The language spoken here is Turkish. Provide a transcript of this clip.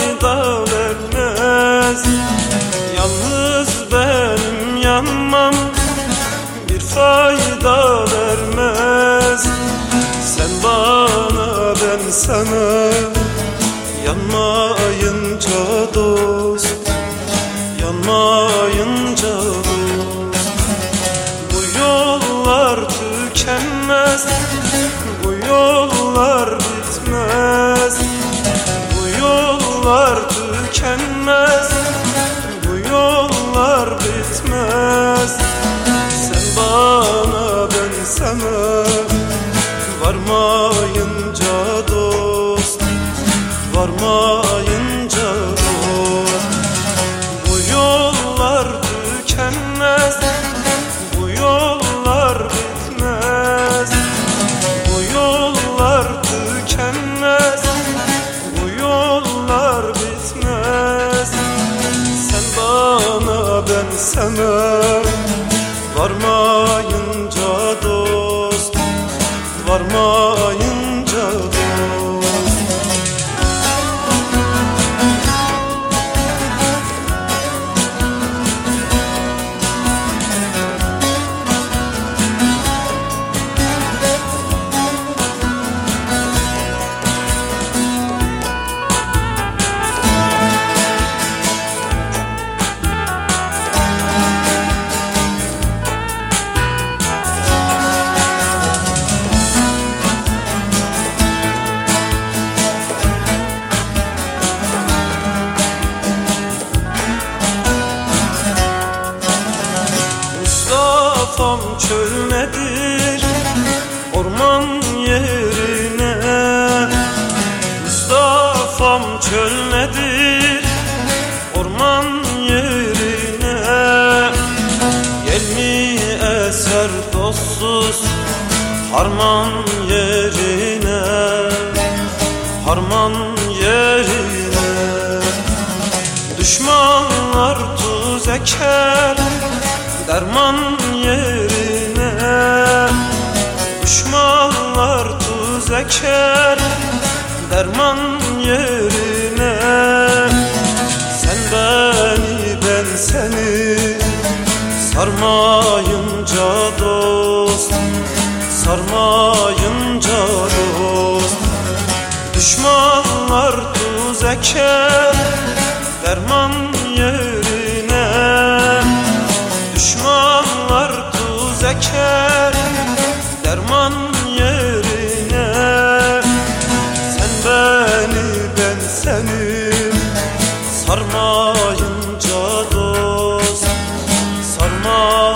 sevda vermez Yalnız benim yanmam bir fayda vermez Sen bana ben sana yanmayınca dost Yanmayınca dost. Bu yollar tükenmez Bu yollar yollar tükenmez Bu yollar bitmez. Sen bana ben sana Varmayınca dost Varmayınca sana Varmayınca nedir orman yerine. Mustafa'm çöl nedir orman yerine. Gel mi eser dostsuz harman yerine? Harman yerine. Düşmanlar tuz eker derman yerine Düşmanlar tuz eker derman yerine. Sen beni ben seni sarmayınca dost Sarmayınca dost. Düşmanlar tuz eker derman more.